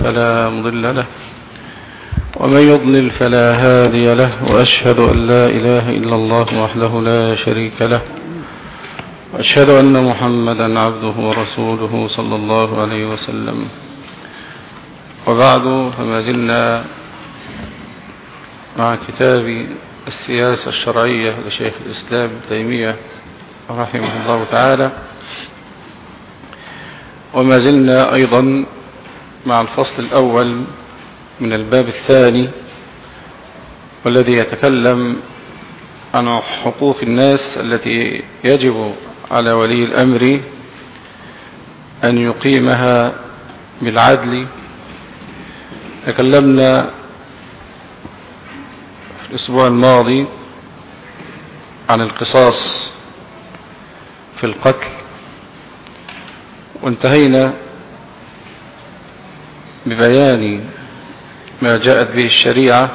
فلا مضل له ومن يضلل فلا هادي له وأشهد أن لا إله إلا الله وحده لا شريك له وأشهد أن محمدا عبده ورسوله صلى الله عليه وسلم. وبعد فما زلنا مع كتاب السياسة الشرعية لشيخ الإسلام تيمية رحمه الله تعالى وما زلنا أيضا مع الفصل الأول من الباب الثاني والذي يتكلم عن حقوق الناس التي يجب على ولي الأمر أن يقيمها بالعدل. تكلمنا في الأسبوع الماضي عن القصاص في القتل وانتهينا ببيان ما جاءت به الشريعة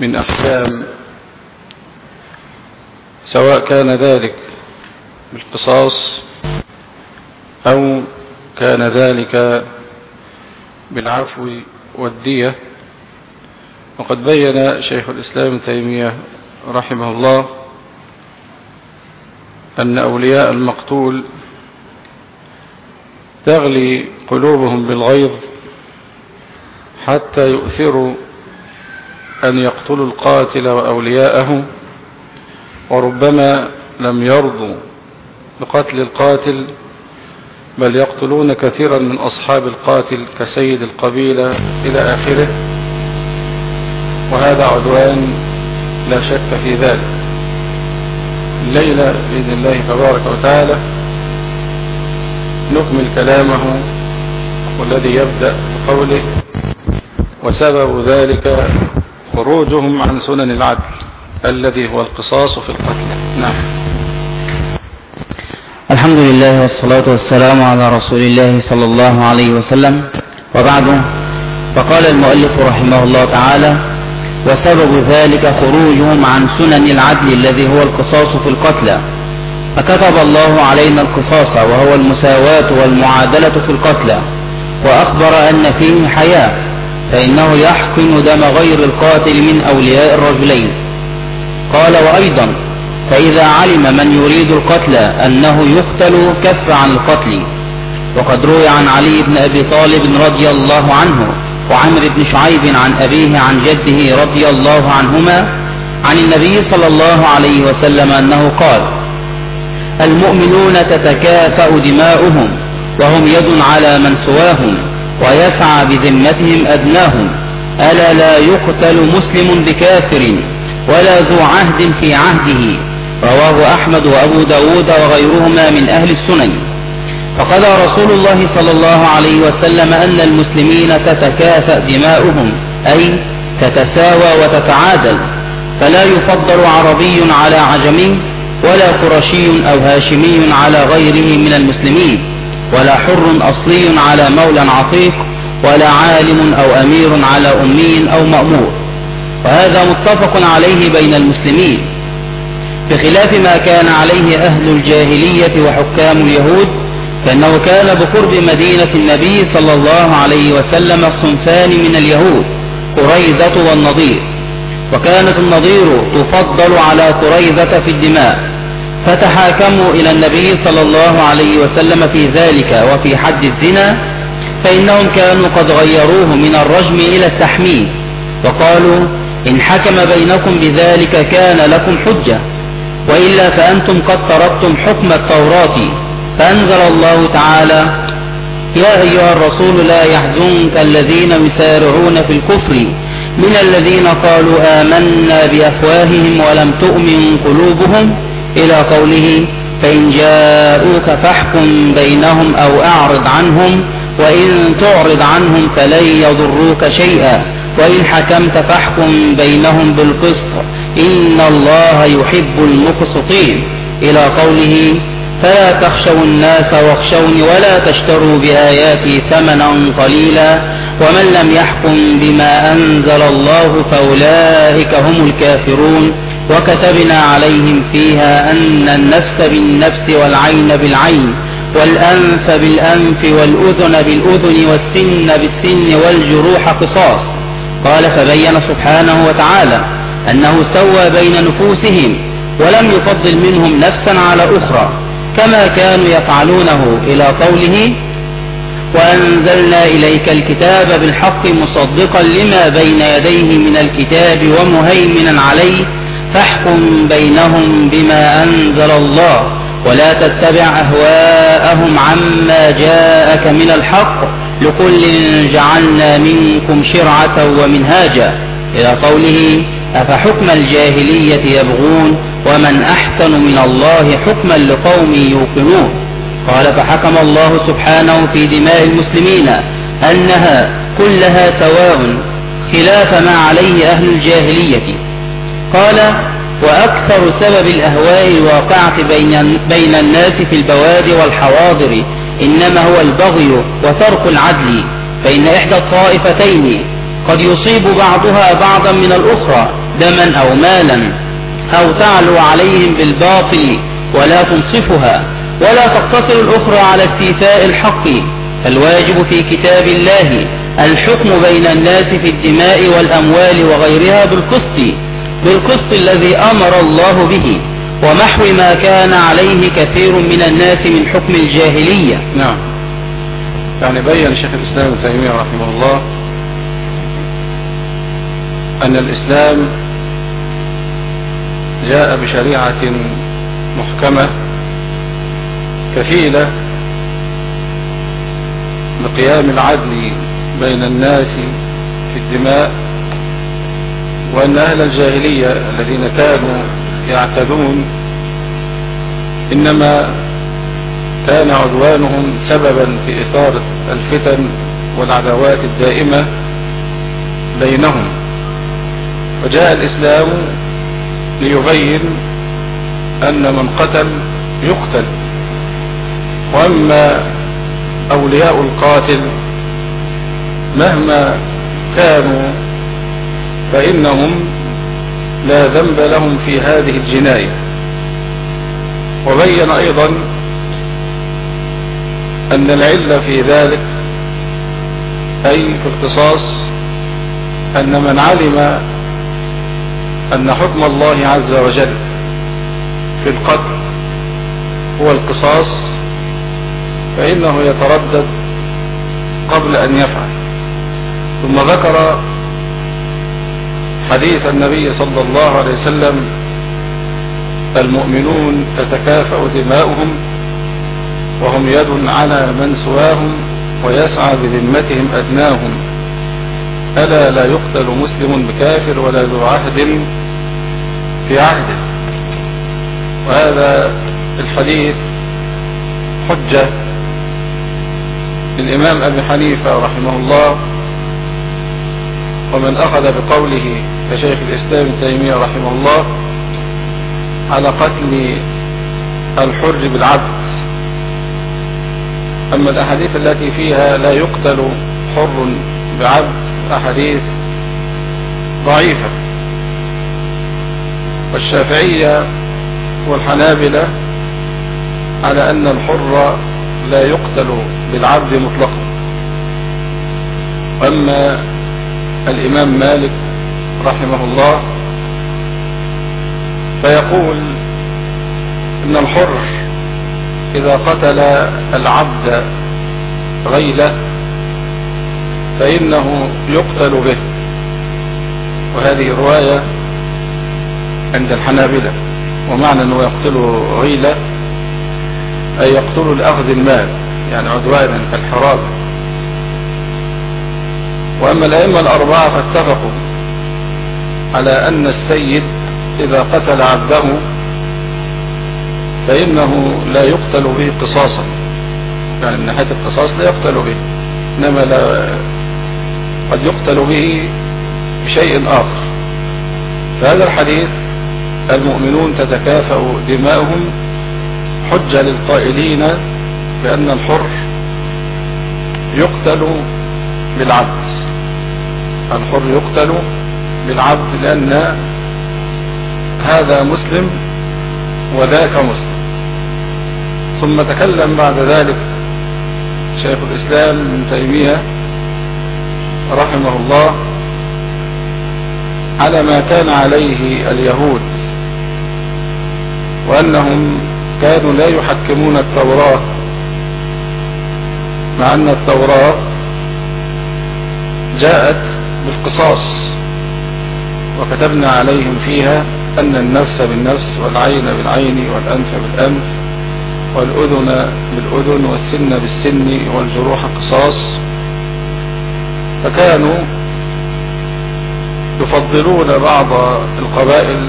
من أحكام سواء كان ذلك بالقصاص أو كان ذلك بالعفو والدية. وقد بين شيخ الإسلام تيمية رحمه الله أن أولياء المقتول تغلي قلوبهم بالغيظ حتى يؤثروا أن يقتلوا القاتل وأولياءه وربما لم يرضوا بقتل القاتل بل يقتلون كثيرا من أصحاب القاتل كسيد القبيلة إلى آخره. وهذا عدوان لا شك في ذلك. الليلة بإذن الله تبارك وتعالى نكمل كلامه والذي يبدأ بقوله وسبب ذلك خروجهم عن سنن العدل الذي هو القصاص في القتل. نعم. الحمد لله والصلاة والسلام على رسول الله صلى الله عليه وسلم. وبعد فقال المؤلف رحمه الله تعالى وسبب ذلك خروجهم عن سنن العدل الذي هو القصاص في القتلى فكتب الله علينا القصاص وهو المساواة والمعادلة في القتلى وأخبر أن فيه حياة فإنه يحقن دم غير القاتل من أولياء الرجلين. قال وأيضا فإذا علم من يريد القتل أنه يقتل كف عن القتل. وقد روي عن علي بن أبي طالب رضي الله عنه وعمر بن شعيب عن أبيه عن جده رضي الله عنهما عن النبي صلى الله عليه وسلم أنه قال المؤمنون تتكافأ دماؤهم وهم يد على من سواهم ويسعى بذمتهم أدناهم. ألا لا يقتل مسلم بكافر ولا ذو عهد في عهده؟ رواه أحمد وأبو داود وغيرهما من أهل السنن. فقال رسول الله صلى الله عليه وسلم أن المسلمين تتكافأ دماؤهم أي تتساوى وتتعادل. فلا يفضل عربي على عجمي ولا قرشي أو هاشمي على غيره من المسلمين ولا حر أصلي على مولى عتيق ولا عالم أو أمير على أمي أو مأمور. وهذا متفق عليه بين المسلمين. بخلاف ما كان عليه أهل الجاهلية وحكام اليهود فإنه كان بقرب مدينة النبي صلى الله عليه وسلم صنفان من اليهود قريظة والنضير. وكانت النضير تفضل على قريظة في الدماء. فتحاكموا إلى النبي صلى الله عليه وسلم في ذلك وفي حد الزنا فإنهم كانوا قد غيروه من الرجم إلى التحميل وقالوا إن حكم بينكم بذلك كان لكم حجة وإلا فأنتم قد تركتم حكم التوراة فأنزل الله تعالى يا أيها الرسول لا يحزنك الذين يسارعون في الكفر من الذين قالوا آمنا بأفواههم ولم تؤمن قلوبهم إلى قوله فإن جاءوك فاحكم بينهم أو أعرض عنهم وإن تعرض عنهم فلن يضروك شيئا. وإن حكمت فاحكم بينهم بالقسط إن الله يحب المقسطين. إلى قوله فلا تخشوا الناس واخشوني ولا تشتروا بآياتي ثمنا قليلا ومن لم يحكم بما أنزل الله فأولئك هم الكافرون. وكتبنا عليهم فيها أن النفس بالنفس والعين بالعين والأنف بالأنف والأذن بالأذن والسن بالسن والجروح قصاص. قال فبين سبحانه وتعالى أنه سوى بين نفوسهم ولم يفضل منهم نفسا على أخرى كما كانوا يفعلونه إلى قوله وأنزلنا إليك الكتاب بالحق مصدقا لما بين يديه من الكتاب ومهيمنا عليه فاحكم بينهم بما أنزل الله ولا تتبع أهواءهم عما جاءك من الحق لكل جعلنا منكم شرعة ومنهاجا. إلى قوله أفحكم الجاهلية يبغون ومن أحسن من الله حكما لقوم يوقنون. قال فحكم الله سبحانه في دماء المسلمين أنها كلها سواء خلاف ما عليه أهل الجاهلية. قال وأكثر سبب الأهواء الواقعة بين, بين الناس في البوادي والحواضر إنما هو البغي وترك العدل فإن إحدى الطائفتين. قد يصيب بعضها بعضا من الأخرى دما أو مالا أو تعلو عليهم بالباطل ولا تنصفها ولا تقتصر الأخرى على استيفاء الحق. فالواجب في كتاب الله الحكم بين الناس في الدماء والأموال وغيرها بالقسط. بالقسط الذي أمر الله به ومحو ما كان عليه كثير من الناس من حكم الجاهلية. نعم. يعني بين شيخ الإسلام ابن تيمية رحمه الله أن الإسلام جاء بشريعة محكمة كفيلة بقيام العدل بين الناس في الدماء وأن أهل الجاهلية الذين كانوا يعتدون إنما كان عدوانهم سببا في إثارة الفتن والعداوات الدائمة بينهم. وجاء الإسلام ليبين أن من قتل يقتل. وأما أولياء القاتل مهما كانوا فإنهم لا ذنب لهم في هذه الجناية. وبين أيضا أن العلة في ذلك أي في القصاص أن من علم أن حكم الله عز وجل في القتل هو القصاص فإنه يتردد قبل أن يفعل. ثم ذكر حديث النبي صلى الله عليه وسلم المؤمنون تتكافأ دماؤهم وهم يد على من سواهم ويسعى بذمتهم أدناهم. ألا لا يقتل مسلم بكافر ولا ذو عهد في عهده. وهذا الحديث حجة للإمام أبي حنيفة رحمه الله ومن أخذ بقوله كشيخ الإسلام تيمية رحمه الله على قتل الحر بالعبد. أما الأحاديث التي فيها لا يقتل حر بعبد أحاديث ضعيفة. والشافعية والحنابلة على أن الحر لا يقتل بالعبد مطلقا. أما الإمام مالك رحمه الله فيقول إن الحر إذا قتل العبد غيلة فإنه يقتل به. وهذه رواية عند الحنابلة ومعنى أنه يقتله غيلة أي يقتله لأخذ المال يعني عدوانا كالحرابة وأما الأئمة الأربعة فاتفقوا على أن السيد إذا قتل عبده فإنه لا يقتل به قصاصا. يعني من ناحية القصاص لا يقتل به إنما لا قد يقتل به بشيء آخر. فهذا الحديث المؤمنون تتكافأ دماؤهم حجة للقائلين بأن الحر يقتل بالعبد. الحر يقتل بالعبد لأن هذا مسلم وذاك مسلم. ثم تكلم بعد ذلك شيخ الإسلام ابن تيمية رحمه الله على ما كان عليه اليهود وأنهم كانوا لا يحكمون التوراة مع أن التوراة جاءت بالقصاص. وكتبنا عليهم فيها أن النفس بالنفس والعين بالعين والأنف بالأنف والأذن بالأذن والسن بالسن والجروح قصاص. فكانوا يفضلون بعض القبائل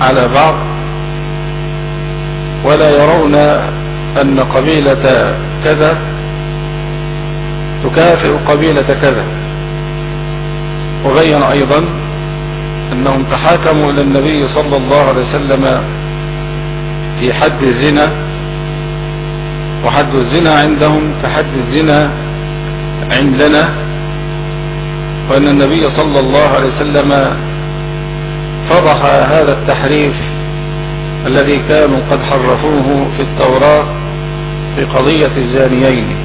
على بعض ولا يرون أن قبيلة كذا تكافئ قبيلة كذا. وبين أيضا أنهم تحاكموا إلى النبي صلى الله عليه وسلم في حد الزنا وحد الزنا عندهم كحد الزنا عندنا وأن النبي صلى الله عليه وسلم فضح هذا التحريف الذي كانوا قد حرفوه في التوراة في قضية الزانيين.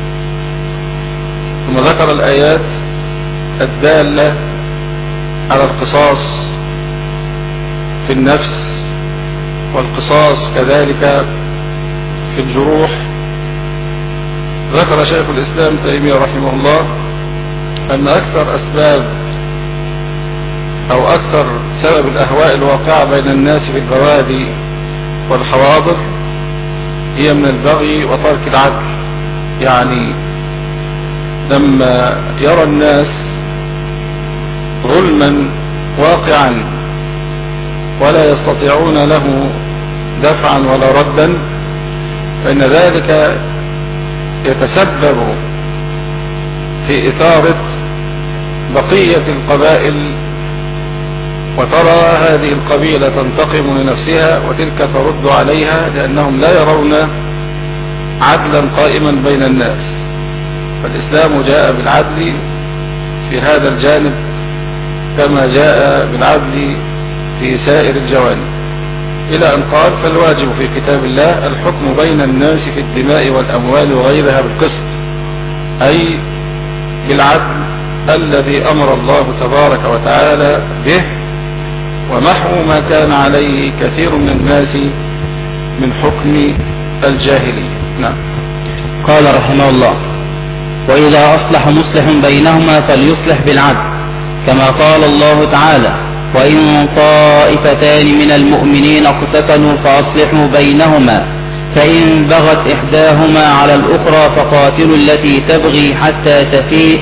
ثم ذكر الآيات الدالة على القصاص في النفس والقصاص كذلك في الجروح. ذكر شيخ الإسلام تيمية رحمه الله أن أكثر أسباب أو أكثر سبب الأهواء الواقعة بين الناس في البوادي والحواضر هي من البغي وترك العدل. يعني لما يرى الناس ظلما واقعا ولا يستطيعون له دفعا ولا ردا فإن ذلك يتسبب في إثارة بقية القبائل. وترى هذه القبيلة تنتقم لنفسها وتلك ترد عليها لأنهم لا يرون عدلا قائما بين الناس. فالإسلام جاء بالعدل في هذا الجانب كما جاء بالعدل في سائر الجوانب. إلى أن قال فالواجب في كتاب الله الحكم بين الناس في الدماء والأموال وغيرها بالقسط أي بالعدل الذي أمر الله تبارك وتعالى به ومحو ما كان عليه كثير من الناس من حكم الجاهلية. نعم. قال رحمه الله وإذا أصلح مصلح بينهما فليصلح بالعدل كما قال الله تعالى وإن طائفتان من المؤمنين اقتتلوا فأصلحوا بينهما فإن بغت إحداهما على الأخرى فقاتلوا التي تبغي حتى تفيء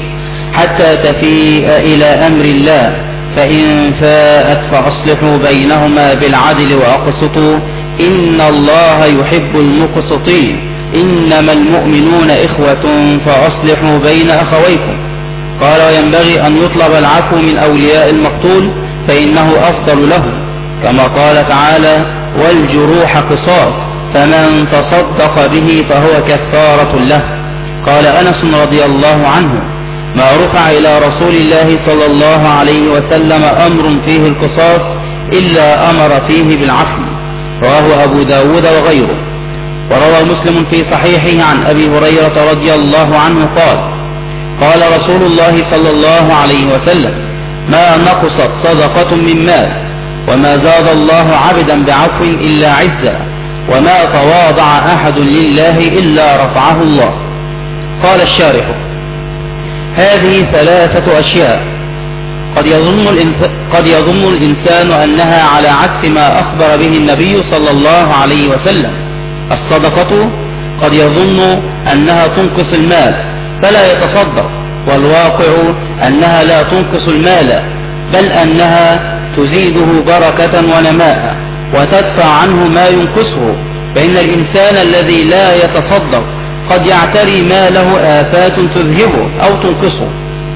حتى تفيء إلى أمر الله فإن فاءت فأصلحوا بينهما بالعدل وأقسطوا إن الله يحب المقسطين إنما المؤمنون إخوة فأصلحوا بين أخويكم. قال وينبغي أن يطلب العفو من أولياء المقتول فإنه أفضل له. كما قال تعالى والجروح قصاص فمن تصدق به فهو كفارة له. قال أنس رضي الله عنه ما رفع إلى رسول الله صلى الله عليه وسلم أمر فيه القصاص إلا أمر فيه بالعفو رواه أبو داود وغيره. وروى مسلم في صحيحه عن أبي هريرة رضي الله عنه قال قال رسول الله صلى الله عليه وسلم ما نقصت صدقة من مال وما زاد الله عبدا بعفو إلا عزا وما تواضع أحد لله إلا رفعه الله. قال الشارح هذه ثلاثة أشياء. قد يظن. قد يظن الإنسان أنها على عكس ما أخبر به النبي صلى الله عليه وسلم. الصدقة قد يظن أنها تنقص المال فلا يتصدق. والواقع أنها لا تنقص المال بل أنها تزيده بركة ونماء وتدفع عنه ما ينقصه. فإن الإنسان الذي لا يتصدق قد يعتري ما له آفات تذهبه أو تنقصه.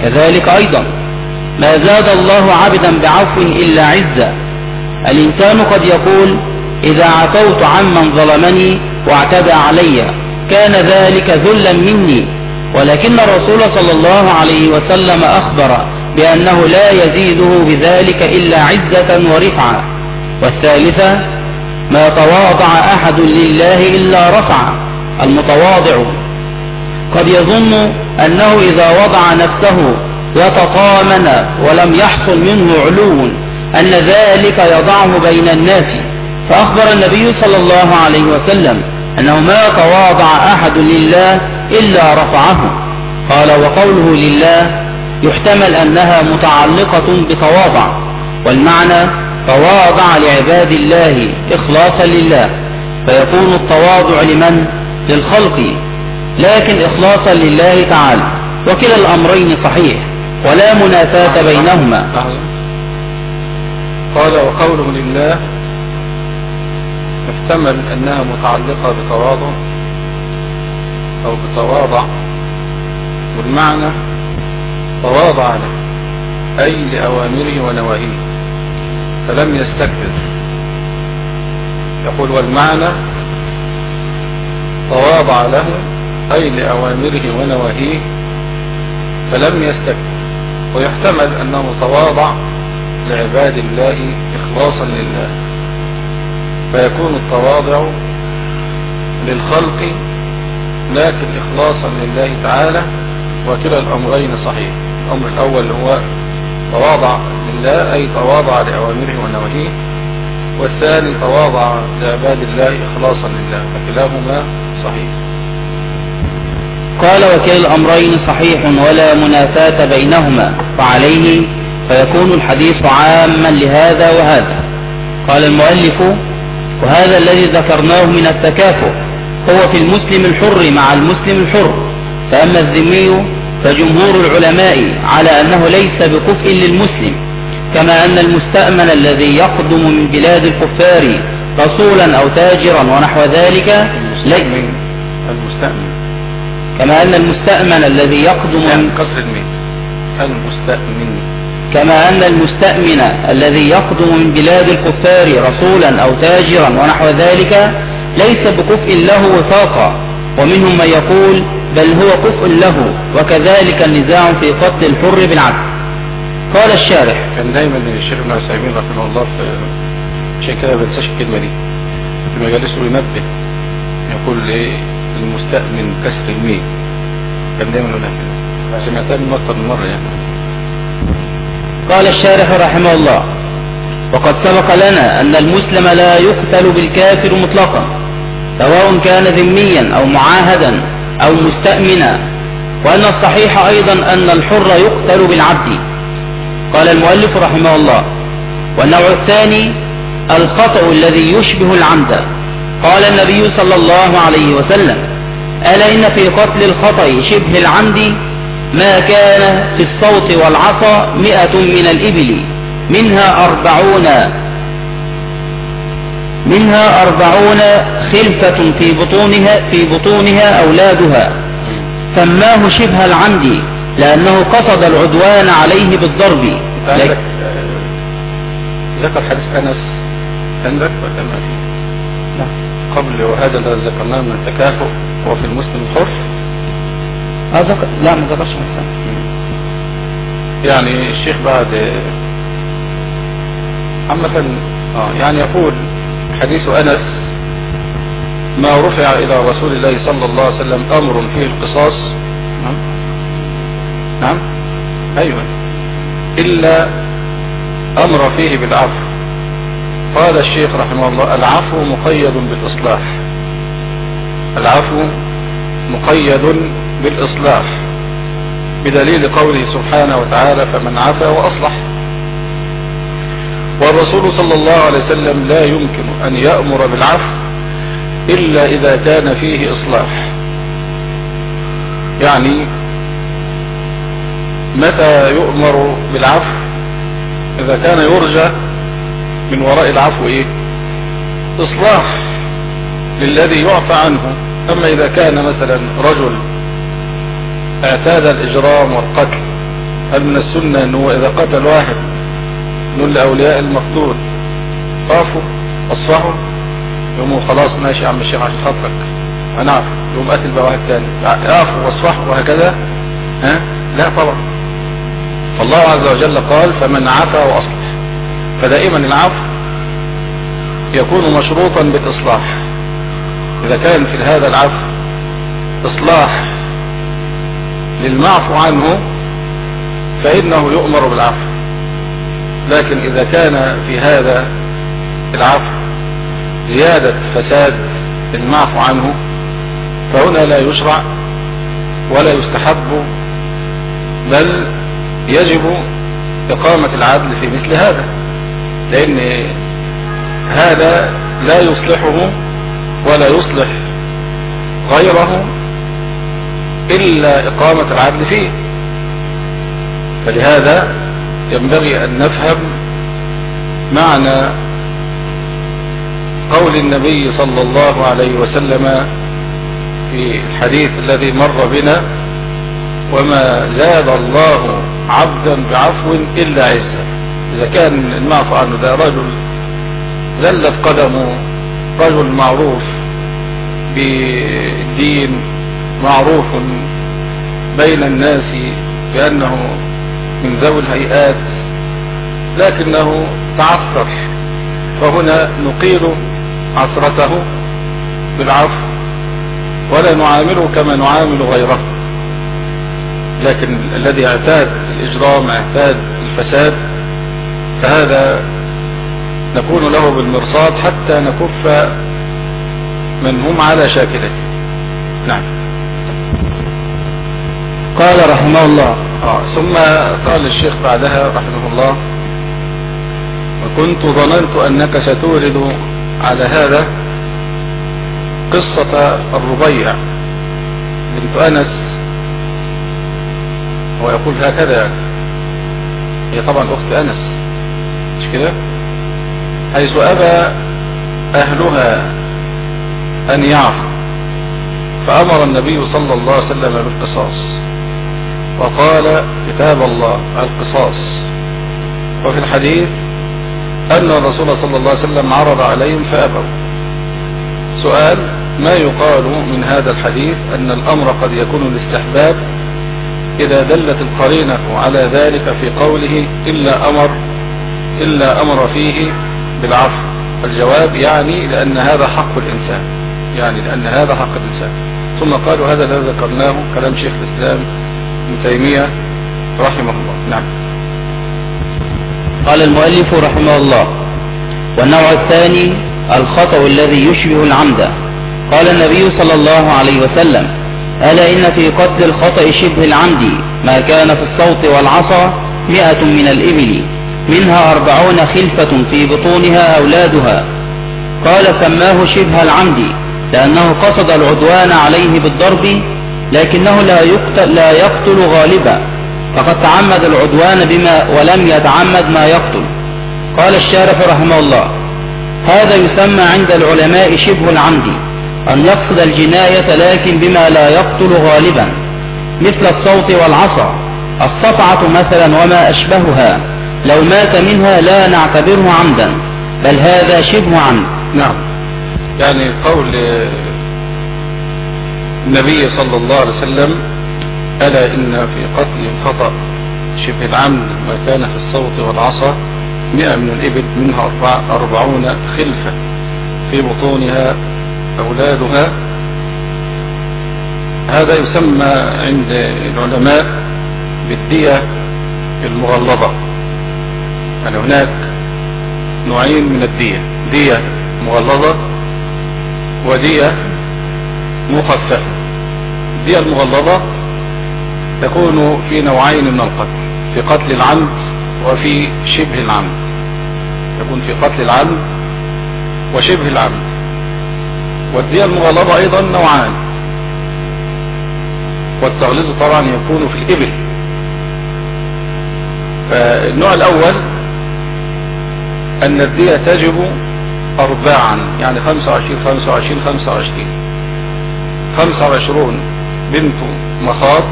كذلك أيضا ما زاد الله عبدا بعفو إلا عزا الإنسان قد يقول إذا عفوت عمن ظلمني واعتدى علي كان ذلك ذلا مني. ولكن الرسول صلى الله عليه وسلم أخبر بأنه لا يزيده بذلك إلا عزة ورفعة. والثالثة ما تواضع أحد لله إلا رفع المتواضع. قد يظن أنه إذا وضع نفسه وتطامن ولم يحصل منه علو أن ذلك يضعه بين الناس. فأخبر النبي صلى الله عليه وسلم أنه ما تواضع أحد لله إلا رفعه. قال وقوله لله يحتمل أنها متعلقة بتواضع. والمعنى تواضع لعباد الله إخلاصا لله. فيكون التواضع لمن؟ للخلق. لكن إخلاصا لله تعالى. وكلا الأمرين صحيح. ولا منافاة بينهما. قال وقوله لله يحتمل أنها متعلقة بتواضع. أو بتواضع. والمعنى تواضع له أي لأوامره ونواهيه فلم يستكبر. يقول والمعنى تواضع له أي لأوامره ونواهيه فلم يستكبر. ويحتمل أنه تواضع لعباد الله إخلاصا لله. فيكون التواضع للخلق لكن إخلاصا لله تعالى وكلا الأمرين صحيح. الأمر الأول هو تواضع لله أي تواضع لأوامره ونواهيه. والثاني تواضع لعباد الله إخلاصا لله فكلاهما صحيح. قال وكلا الأمرين صحيح ولا منافاة بينهما. فعليه فيكون الحديث عاما لهذا وهذا. قال المؤلف وهذا الذي ذكرناه من التكافؤ. هو في المسلم الحر مع المسلم الحر. فأما الذمي فجمهور العلماء على أنه ليس بكفء للمسلم كما أن المستأمن الذي يقدم من بلاد الكفار رسولا أو تاجرا ونحو ذلك المستأمن المستأمن. كما أن المستأمن الذي يقدم من المين المستأمن. كما أن المستأمن الذي يقدم من بلاد الكفار رسولا أو تاجرا ونحو ذلك ليس بكفء له وفاقا ومنهم من يقول بل هو كفء له وكذلك النزاع في قتل الحر بالعبد قال الشارح كان دايما الشيخ ابن عثيمين رحمه الله في عشان كده ما بنساش الكلمة دي في مجالسه ينبه يقول إيه؟ المستأمن كسر الميم. كان دايما يقولها كده. سمعتها من أكتر من مرة يعني. قال الشارح رحمه الله وقد سبق لنا أن المسلم لا يقتل بالكافر مطلقا سواء كان ذميا أو معاهدا أو مستأمنا. وأن الصحيح أيضا أن الحر يقتل بالعبد. قال المؤلف رحمه الله والنوع الثاني الخطأ الذي يشبه العمد. قال النبي صلى الله عليه وسلم ألا إن في قتل الخطأ شبه العمد؟ ما كان في الصوت والعصا مئة من الإبل. منها أربعون منها أربعون خلفة في بطونها في بطونها أولادها. سماه شبه العمد لأنه قصد العدوان عليه بالضرب. آه، ذكر حديث أنس. عندك ولا ما في؟ قبل وهذا الذي ذكرناه من التكافؤ هو في المسلم الحر. لا ما ذكرش يعني الشيخ بعد عامة آه يعني يقول حديث أنس ما رفع إلى رسول الله صلى الله عليه وسلم أمر فيه القصاص. نعم. نعم. أيوة. إلا أمر فيه بالعفو. قال الشيخ رحمه الله العفو مقيد بالإصلاح. العفو مقيد بالإصلاح. بدليل قوله سبحانه وتعالى فمن عفا وأصلح. والرسول صلى الله عليه وسلم لا يمكن أن يأمر بالعفو إلا إذا كان فيه إصلاح. يعني متى يؤمر بالعفو؟ إذا كان يرجى من وراء العفو إيه؟ إصلاح للذي يعفى عنه. أما إذا كان مثلا رجل اعتاد الإجرام والقتل هل من السنة أنه إذا قتل واحد نقول لأولياء المقتول خافوا أصفحوا يقوموا خلاص ماشي يا عم الشيخ عشان خاطرك. أعرف. يقوم قتل بقى واحد تاني. يعفوا واصفحوا وهكذا. ها؟ لا طبعا. فالله عز وجل قال فمن عفا وأصلح. فدائما العفو يكون مشروطا بالإصلاح. إذا كان في هذا العفو إصلاح للمعفو عنه فإنه يؤمر بالعفو. لكن إذا كان في هذا العفو زيادة فساد المعفو عنه فهنا لا يشرع ولا يستحب بل يجب إقامة العدل في مثل هذا لأن هذا لا يصلحه ولا يصلح غيره إلا إقامة العدل فيه. فلهذا ينبغي أن نفهم معنى قول النبي صلى الله عليه وسلم في الحديث الذي مر بنا وما زاد الله عبدا بعفو إلا عزة إذا كان المعفو عنه ده رجل زلت قدمه رجل معروف بالدين معروف بين الناس بأنه من ذوي الهيئات لكنه تعثر فهنا نقيل عثرته بالعفو ولا نعامله كما نعامل غيره. لكن الذي اعتاد الإجرام اعتاد الفساد فهذا نكون له بالمرصاد حتى نكف من هم على شاكلته. نعم. قال رحمه الله آه. ثم قال الشيخ بعدها رحمه الله وكنت ظننت أنك ستورد على هذا قصة الربيع بنت أنس هو يقول هكذا هي طبعا أخت أنس مش كده حيث أبى أهلها أن يعفوا فأمر النبي صلى الله عليه وسلم بالقصاص وقال كتاب الله القصاص. وفي الحديث أن الرسول صلى الله عليه وسلم عرض عليهم فأبوا. سؤال ما يقال من هذا الحديث أن الأمر قد يكون الاستحباب إذا دلت القرينة على ذلك في قوله إلا أمر إلا أمر فيه بالعفو؟ الجواب يعني لأن هذا حق الإنسان يعني لأن هذا حق الإنسان. ثم قالوا هذا الذي ذكرناه كلام شيخ الإسلام ابن تيمية رحمه الله. نعم. قال المؤلف رحمه الله والنوع الثاني الخطأ الذي يشبه العمد. قال النبي صلى الله عليه وسلم ألا إن في قتل الخطأ شبه العمد؟ ما كان في الصوت والعصا مئة من الإبل منها أربعون خلفة في بطونها أولادها. قال سماه شبه العمد لأنه قصد العدوان عليه بالضرب لكنه لا يقتل, لا يقتل غالبا. فقد تعمد العدوان بما ولم يتعمد ما يقتل. قال الشارح رحمه الله هذا يسمى عند العلماء شبه العمد أن يقصد الجناية لكن بما لا يقتل غالبا مثل الصوت والعصا. الصفعة مثلا وما أشبهها لو مات منها لا نعتبره عمدا بل هذا شبه عمد. نعم. يعني قول النبي صلى الله عليه وسلم ألا إن في قتل الخطأ شبه العمد ما كان في الصوت والعصا مئة من الإبل منها أربع أربعون خلفة في بطونها أولادها. هذا يسمى عند العلماء بالدية المغلظة. يعني هناك نوعين من الدية؟ دية مغلظة ودية مخففة الدية المغلظة تكون في نوعين من القتل في قتل العمد وفي شبه العمد. يكون في قتل العمد وشبه العمد. والدية المغلظة أيضا نوعان. والتغليظ طبعا يكون في الإبل. فالنوع الأول أن الدية تجب ارباعا يعني 25 25 25 25 بنت مخاض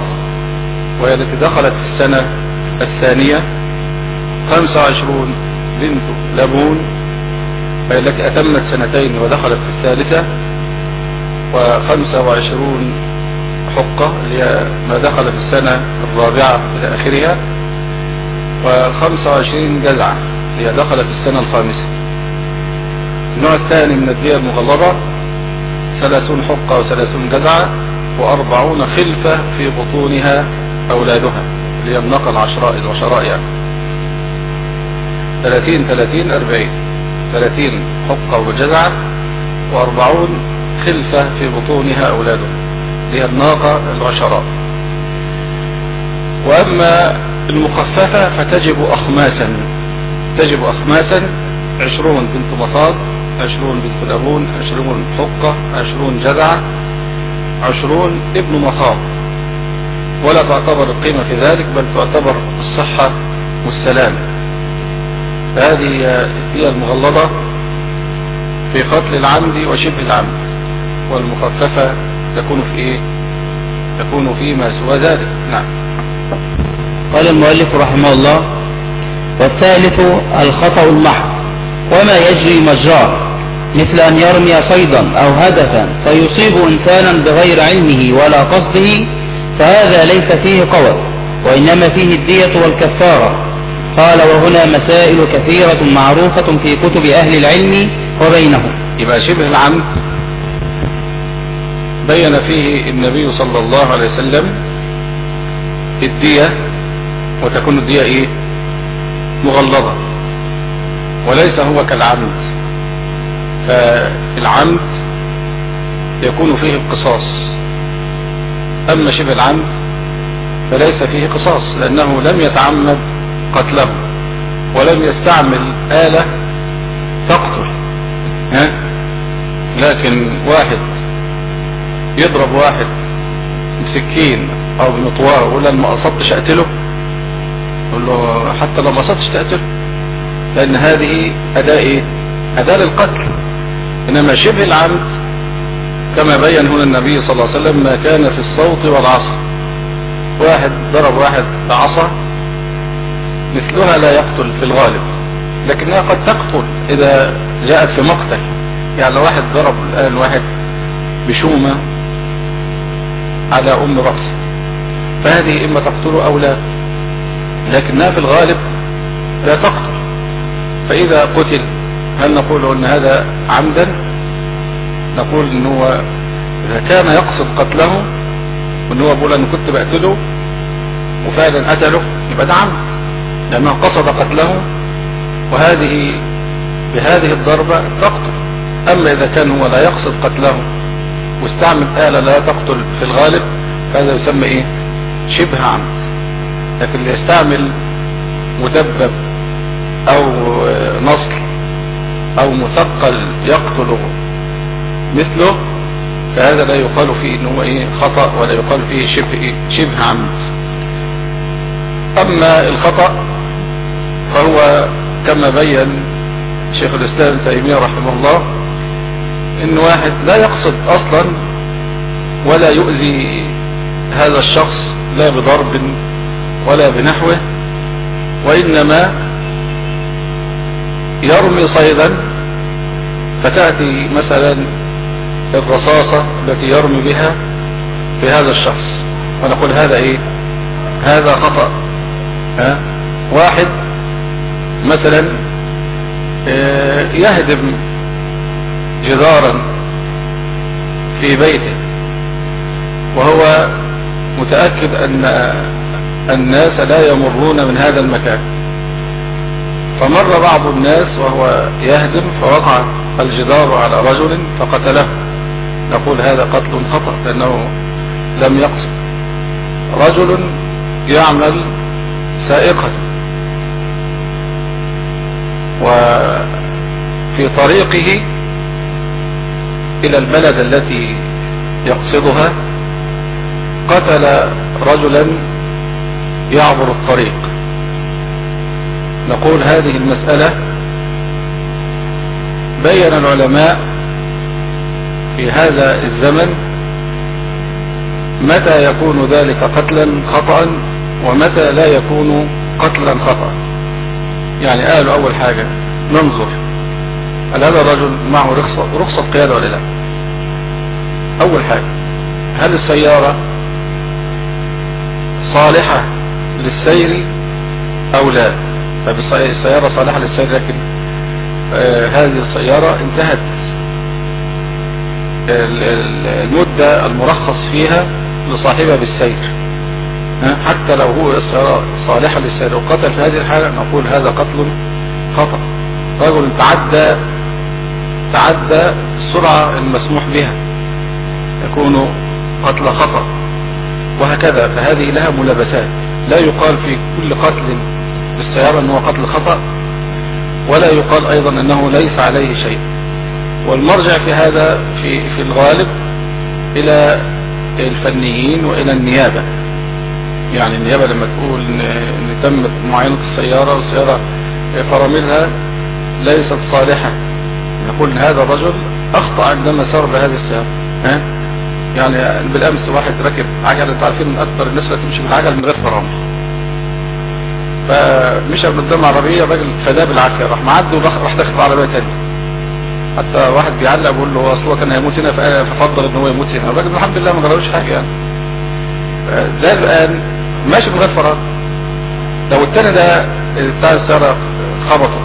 وهي التي دخلت السنة الثانية. 25 بنت لبون وهي التي أتمت سنتين ودخلت في الثالثة. و25 حقة اللي هي ما دخل في السنة الرابعة إلى آخرها. و25 جزعة اللي هي دخلت في السنة الخامسة. النوع الثاني من الدية المغلظة ثلاثون حقة وثلاثون جزعة وأربعون خلفة في بطونها أولادها اللي هي النقل العشراء العشراء يعني ثلاثين ثلاثين أربعين. ثلاثين حقة وجزعة وأربعون خلفة في بطونها أولادها اللي هي الناقة العشراء وأما المخففة فتجب أخماسا تجب أخماسا عشرون بنت مخاض عشرون بنت لبون عشرون حقة عشرون جذعة عشرون ابن مخاض. ولا تعتبر القيمة في ذلك بل تعتبر الصحة والسلامة. هذه هي المغلظة في قتل العمد وشبه العمد والمخففة تكون في إيه؟ تكون فيما سوى ذلك. نعم. قال المؤلف رحمه الله والثالث الخطأ المحض وما يجري مجراه. مثل أن يرمي صيدا أو هدفا فيصيب إنسانا بغير علمه ولا قصده فهذا ليس فيه قول وإنما فيه الدية والكفارة. قال وهنا مسائل كثيرة معروفة في كتب أهل العلم وبينهم. يبقى شبه العمد بين فيه النبي صلى الله عليه وسلم الدية وتكون الدية إيه؟ مغلظة وليس هو كالعمد. فالعمد يكون فيه القصاص. أما شبه العمد فليس فيه قصاص لأنه لم يتعمد قتله ولم يستعمل آلة تقتل ها؟ لكن واحد يضرب واحد بسكين أو بمطوار له ما قصدتش أقتله يقول له حتى لو ما قصدتش تقتله لأن هذه اداة إيه؟ اداة للقتل. إنما شبه العمد كما بين هنا النبي صلى الله عليه وسلم ما كان في الصوت والعصا واحد ضرب واحد بعصا مثلها لا يقتل في الغالب لكنها قد تقتل إذا جاءت في مقتل. يعني واحد ضرب الآن واحد بشومة على أم رأسه فهذه إما تقتله أو لا لكنها في الغالب لا تقتل. فإذا قتل هل نقول أن هذا عمدا؟ نقول إن هو إذا كان يقصد قتله وإن هو بيقول أنا كنت بقتله وفعلا قتله يبقى ده عمد. لأنه قصد قتله وهذه بهذه الضربة تقتل. أما إذا كان هو لا يقصد قتله واستعمل آلة لا تقتل في الغالب فهذا يسمى إيه؟ شبه عمد. لكن اللي يستعمل مدبب أو نصر أو مثقل يقتل مثله فهذا لا يقال فيه إنه إيه خطأ ولا يقال فيه شبه إيه؟ شبه عمد أما الخطأ فهو كما بين شيخ الإسلام تيمية رحمه الله إن واحد لا يقصد أصلا ولا يؤذي هذا الشخص لا بضرب ولا بنحوه وإنما يرمي صيدا فتأتي مثلا الرصاصة التي يرمي بها في هذا الشخص. ونقول هذا إيه؟ هذا خطأ. ها؟ واحد مثلا آه يهدم جدارا في بيته وهو متأكد أن الناس لا يمرون من هذا المكان. فمر بعض الناس وهو يهدم فوقع الجدار على رجل فقتله. نقول هذا قتل خطأ لأنه لم يقصد. رجل يعمل سائقا. وفي طريقه إلى البلد التي يقصدها قتل رجلا يعبر الطريق. نقول هذه المسألة بين العلماء في هذا الزمن متى يكون ذلك قتلا خطأ ومتى لا يكون قتلا خطأ. يعني قالوا أول حاجة ننظر هل هذا الرجل معه رخصة, رخصة قيادة ولا لا؟ أول حاجة هل السيارة صالحة للسير أو لا؟ طيب السيارة صالحة للسير لكن آه، هذه السيارة انتهت. المدة المرخص فيها لصاحبها بالسير. حتى لو هو السيارة صالحة للسير. وقتل في هذه الحالة نقول هذا قتل خطأ. رجل تعدى تعدى السرعة المسموح بها. يكون قتل خطأ. وهكذا فهذه لها ملابسات. لا يقال في كل قتل بالسيارة إنه قتل خطأ ولا يقال أيضا إنه ليس عليه شيء. والمرجع في هذا في, في الغالب إلى الفنيين وإلى النيابة. يعني النيابة لما تقول إن, تمت معاينة السيارة والسيارة فراملها ليست صالحة. نقول إن هذا الرجل أخطأ عندما سار بهذه السيارة. ها؟ يعني بالأمس واحد ركب عجلة تعرفين من أكثر الناس اللي تمشي بالعجل من غير فرامل. فمشى قدام عربية الراجل فداه بالعافية راح معدي وراح راح داخل عربية تانية حتى واحد بيعلق بيقول له أصل هو كان هيموت هنا ففضل إن هو يموت هنا. الراجل الحمد لله ما جرالوش حاجة يعني. ده الآن ماشي من غير فرامل لو التاني ده بتاع السيارة خبطه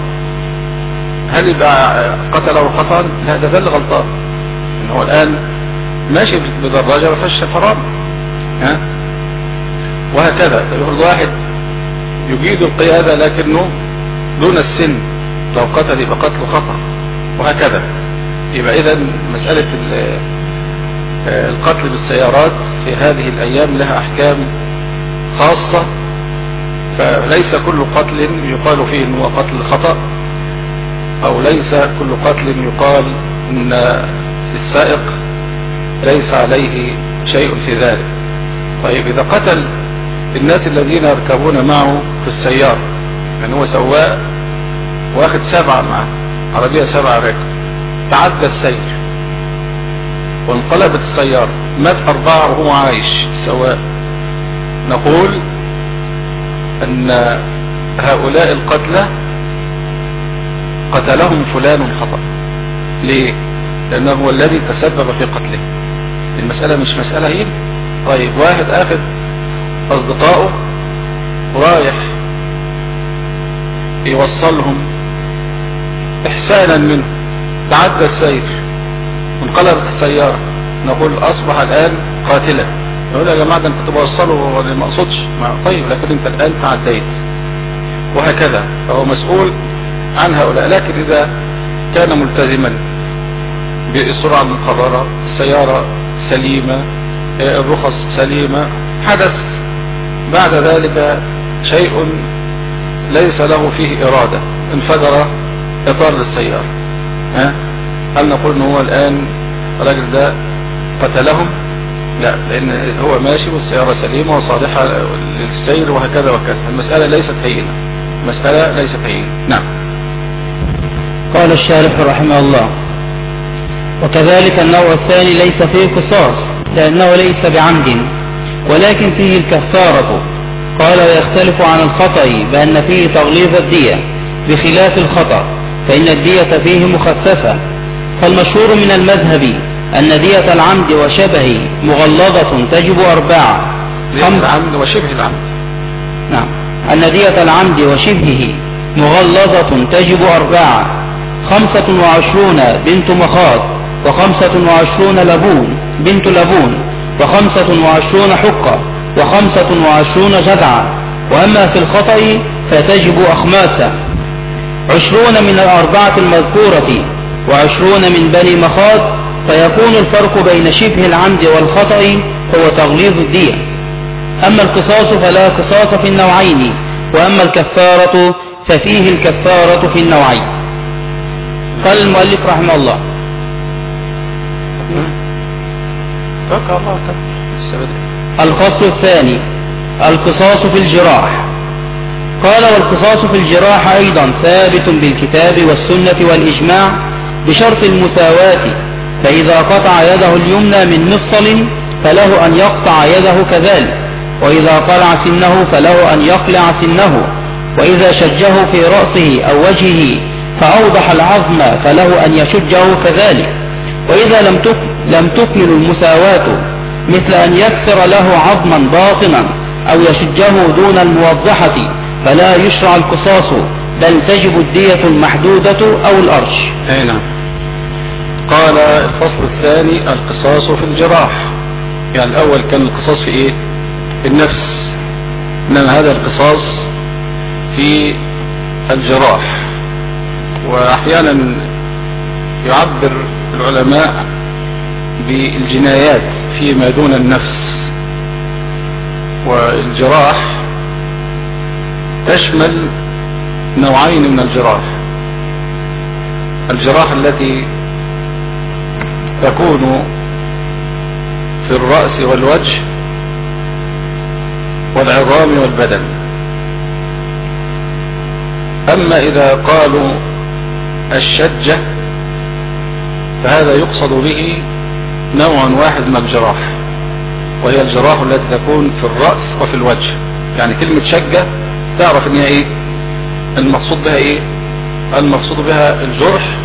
هل يبقى قتله خطأ؟ لا ده ده اللي غلطان. إن هو الآن ماشي بدراجة ما فيهاش فرامل ها؟ وهكذا. يقول واحد يجيد القيادة لكنه دون السن لو قتل يبقى قتله خطأ وهكذا. يبقى اذا مسألة القتل بالسيارات في هذه الأيام لها أحكام خاصة فليس كل قتل يقال فيه انه قتل خطأ أو ليس كل قتل يقال إن السائق ليس عليه شيء في ذلك. طيب إذا قتل الناس الذين يركبون معه في السيارة يعني هو سواق واخد سبعة معه عربية سبعة راكب تعدى السير. وانقلبت السيارة مات أربعة وهو عايش سواء نقول أن هؤلاء القتلى قتلهم فلان خطأ ليه؟ لأنه هو الذي تسبب في قتله. المسألة مش مسألة هي طيب واحد أخذ اصدقائه رايح يوصلهم إحسانا منه. تعدى السير. وانقلبت السيارة. نقول أصبح الآن قاتلا. يقول يا جماعة ده أنت توصله ولا ما أقصدش؟ طيب لكن أنت الآن تعديت. وهكذا. فهو مسؤول عن هؤلاء. لكن إذا كان ملتزما بالسرعة المقررة السيارة سليمة الرخص سليمة حدث بعد ذلك شيء ليس له فيه إرادة. انفجر إطار للسيارة. ها؟ هل نقول ان هو الآن الراجل ده قتلهم؟ لا لأن هو ماشي والسيارة سليمة وصالحة للسير وهكذا وكذا المسألة ليست هينة. المسألة ليست هينة. نعم. قال الشارح رحمه الله وكذلك النوع الثاني ليس فيه قصاص لأنه ليس بعمد. ولكن فيه الكفارة. قال ويختلف عن الخطأ بأن فيه تغليظ الدية بخلاف الخطأ فإن الدية فيه مخففة. فالمشهور من المذهب أن دية العمد وشبهه مغلظة تجب أرباع. العمد وشبه العمد. نعم. أن دية العمد وشبهه مغلظة تجب أرباع. خمسة وعشرون بنت مخاض وخمسة وعشرون لبون بنت لبون. وخمسة وعشرون حقة وخمسة وعشرون جذعة وأما في الخطأ فتجب أخماسا عشرون من الأربعة المذكورة وعشرون من بني مخاض فيكون الفرق بين شبه العمد والخطأ هو تغليظ الدية أما القصاص فلا قصاص في النوعين وأما الكفارة ففيه الكفارة في النوعين. قال المؤلف رحمه الله. الفصل الثاني القصاص في الجراح. قال والقصاص في الجراح أيضا ثابت بالكتاب والسنة والإجماع بشرط المساواة فإذا قطع يده اليمنى من مفصل فله أن يقطع يده كذلك وإذا قلع سنه فله أن يقلع سنه وإذا شجه في رأسه أو وجهه فأوضح العظم فله أن يشجه كذلك وإذا لم لم تكمل المساواة مثل أن يكسر له عظما باطنا أو يشجه دون الموضحة فلا يشرع القصاص بل تجب الدية المحدودة أو الأرش. أي نعم. قال الفصل الثاني القصاص في الجراح. يعني الأول كان القصاص في إيه؟ في النفس. إنما هذا القصاص في الجراح. وأحيانا يعبر العلماء بالجنايات فيما دون النفس والجراح تشمل نوعين من الجراح. الجراح التي تكون في الرأس والوجه والعظام والبدن. أما إذا قالوا الشجة فهذا يقصد به نوع واحد من الجراح وهي الجراح التي تكون في الرأس وفي الوجه. يعني كلمة شجة تعرف ان هي إيه؟ المقصود بها إيه؟ المقصود بها الجرح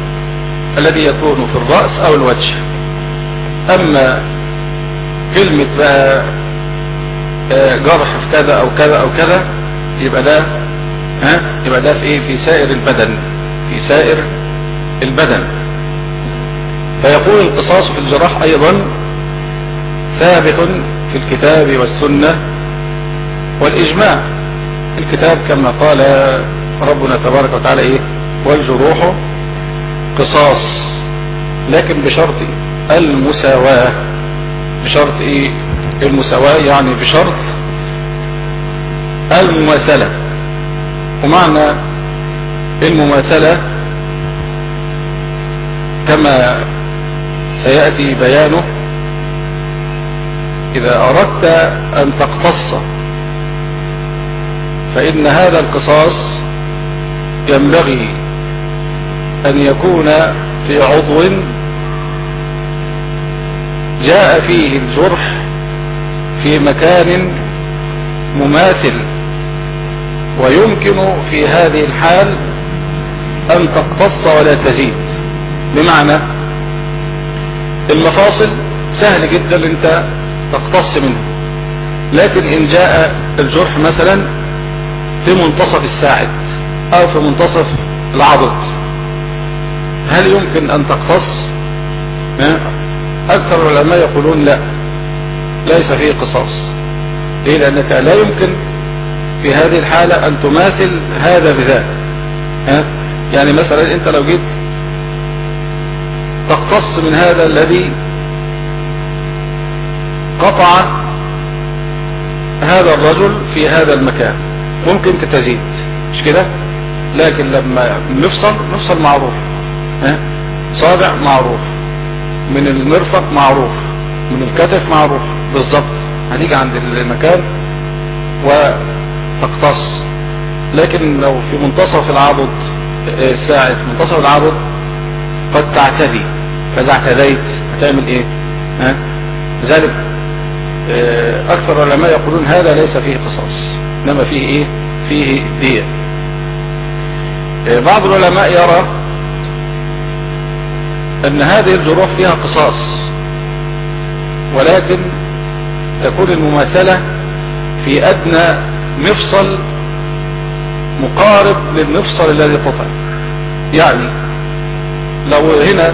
الذي يكون في الرأس أو الوجه. أما كلمة بقى جرح في كذا أو كذا أو كذا يبقى ده ها؟ يبقى ده في إيه؟ في سائر البدن في سائر البدن. فيقول القصاص في الجراح أيضا ثابت في الكتاب والسنة والإجماع. الكتاب كما قال ربنا تبارك وتعالى إيه؟ والجروح قصاص. لكن بشرط المساواة. بشرط إيه؟ المساواة يعني بشرط المماثلة. ومعنى المماثلة كما سيأتي بيانه. إذا أردت أن تقتص فإن هذا القصاص ينبغي أن يكون في عضو جاء فيه الجرح في مكان مماثل. ويمكن في هذه الحال أن تقتص ولا تزيد. بمعنى المفاصل سهل جدا أنت تقتص منه لكن إن جاء الجرح مثلا في منتصف الساعد أو في منتصف العضد هل يمكن أن تقتص؟ أكثر العلماء يقولون لا ليس فيه قصاص. ليه؟ لأنك لا يمكن في هذه الحالة أن تماثل هذا بذاك يعني مثلا أنت لو جيت تقتص من هذا الذي قطع هذا الرجل في هذا المكان. ممكن تتزيد مش كده؟ لكن لما نفصل نفصل معروف. ها؟ صابع معروف. من المرفق معروف. من الكتف معروف. بالظبط هتيجي عند المكان وتقتص. لكن لو في منتصف العضد الساعد في منتصف العضد قد تعتدي. فاذا اعتديت هتعمل إيه؟ ها؟ لذلك أكثر العلماء يقولون هذا ليس فيه قصاص إنما فيه إيه؟ فيه دية. بعض العلماء يرى أن هذه الجروح فيها قصاص ولكن تكون المماثلة في أدنى مفصل مقارب للمفصل الذي قطع يعني لو هنا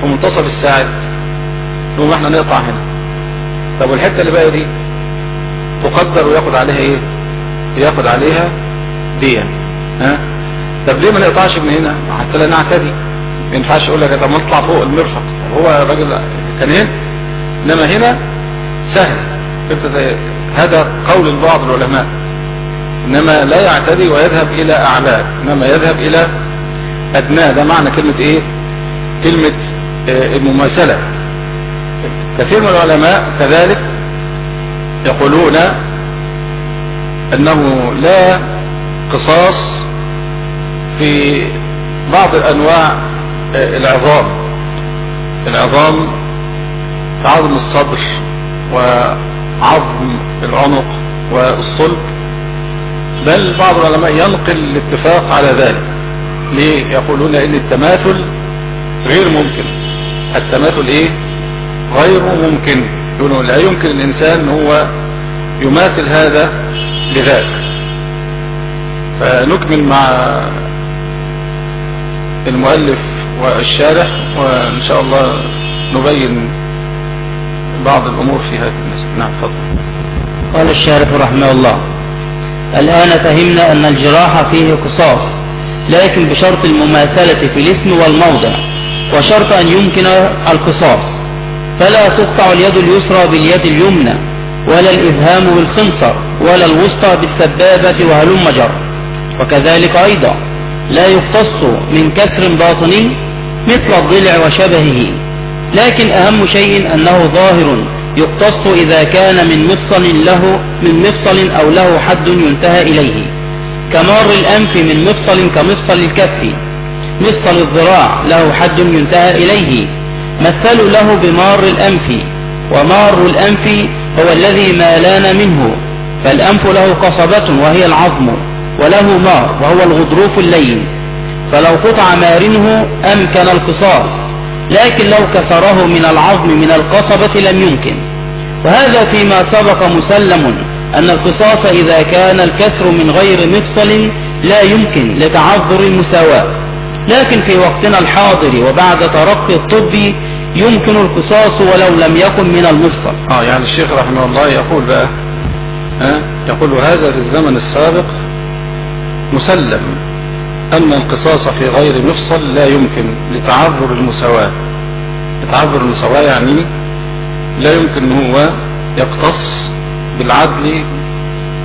في منتصف الساعد نقوم إحنا نقطع هنا. طب والحتة اللي باقيه دي تقدر وياخد عليها إيه؟ ياخد عليها دية. ها؟ طب ليه ما نقطعش من هنا؟ حتى لا نعتدي. ما ينفعش أقول لك طب ما نطلع فوق المرفق. هو الراجل كان هنا انما هنا سهل. هذا قول البعض العلماء. إنما لا يعتدي ويذهب إلى اعلاه إنما يذهب إلى ادناه ده معنى كلمة إيه؟ كلمة المماثلة. كثير من العلماء كذلك يقولون أنه لا قصاص في بعض أنواع العظام. العظام عظم الصدر وعظم العنق والصلب. بل بعض العلماء ينقل الاتفاق على ذلك ليه؟ يقولون إن التماثل غير ممكن. التماثل إيه؟ غير ممكن. يقولون لا يمكن الإنسان هو يماثل هذا بذاك فنكمل مع المؤلف والشارح وإن شاء الله نبين بعض الأمور في هذه المسألة. نعم تفضل. قال الشارح رحمه الله الآن فهمنا أن الجراح فيه قصاص لكن بشرط المماثلة في الاسم والموضع. وشرط أن يمكن القصاص. فلا تقطع اليد اليسرى باليد اليمنى ولا الإبهام بالخنصر ولا الوسطى بالسبابة وهلم جر وكذلك أيضا لا يقتص من كسر باطني مثل الضلع وشبهه. لكن أهم شيء أنه ظاهر يقتص إذا كان من مفصل له من مفصل أو له حد ينتهى إليه. كمار الأنف من مفصل كمفصل الكف. مفصل الذراع له حد ينتهى إليه. مثلوا له بمار الأنف. ومار الأنف هو الذي مالان منه. فالأنف له قصبة وهي العظم. وله مار وهو الغضروف اللين. فلو قطع مارنه أمكن القصاص. لكن لو كسره من العظم من القصبة لم يمكن. وهذا فيما سبق مسلم أن القصاص إذا كان الكسر من غير مفصل لا يمكن لتعذر المساواة. لكن في وقتنا الحاضر وبعد ترقي الطب يمكن القصاص ولو لم يكن من المفصل. آه يعني الشيخ رحمه الله يقول بقى ها يقول هذا في الزمن السابق مسلم أن القصاص في غير مفصل لا يمكن لتعذر المساواة. لتعذر المساواة يعني لا يمكن هو يقتص بالعدل